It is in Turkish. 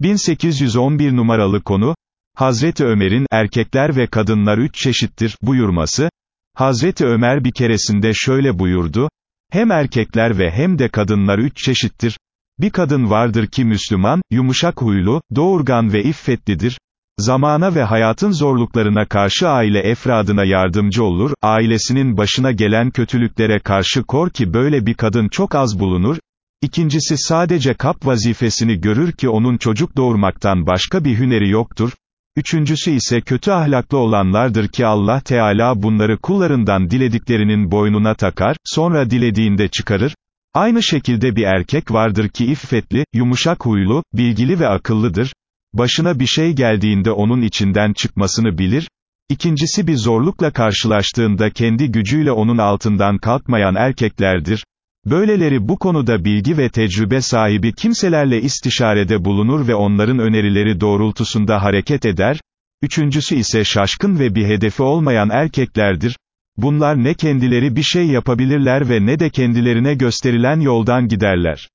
1811 numaralı konu, Hazreti Ömer'in, erkekler ve kadınlar üç çeşittir, buyurması, Hazreti Ömer bir keresinde şöyle buyurdu, hem erkekler ve hem de kadınlar üç çeşittir, bir kadın vardır ki Müslüman, yumuşak huylu, doğurgan ve iffetlidir, zamana ve hayatın zorluklarına karşı aile efradına yardımcı olur, ailesinin başına gelen kötülüklere karşı kor ki böyle bir kadın çok az bulunur, İkincisi sadece kap vazifesini görür ki onun çocuk doğurmaktan başka bir hüneri yoktur, Üçüncüsü ise kötü ahlaklı olanlardır ki Allah Teala bunları kullarından dilediklerinin boynuna takar, sonra dilediğinde çıkarır. Aynı şekilde bir erkek vardır ki iffetli, yumuşak huylu, bilgili ve akıllıdır. Başına bir şey geldiğinde onun içinden çıkmasını bilir. İkincisi bir zorlukla karşılaştığında kendi gücüyle onun altından kalkmayan erkeklerdir. Böyleleri bu konuda bilgi ve tecrübe sahibi kimselerle istişarede bulunur ve onların önerileri doğrultusunda hareket eder, üçüncüsü ise şaşkın ve bir hedefi olmayan erkeklerdir, bunlar ne kendileri bir şey yapabilirler ve ne de kendilerine gösterilen yoldan giderler.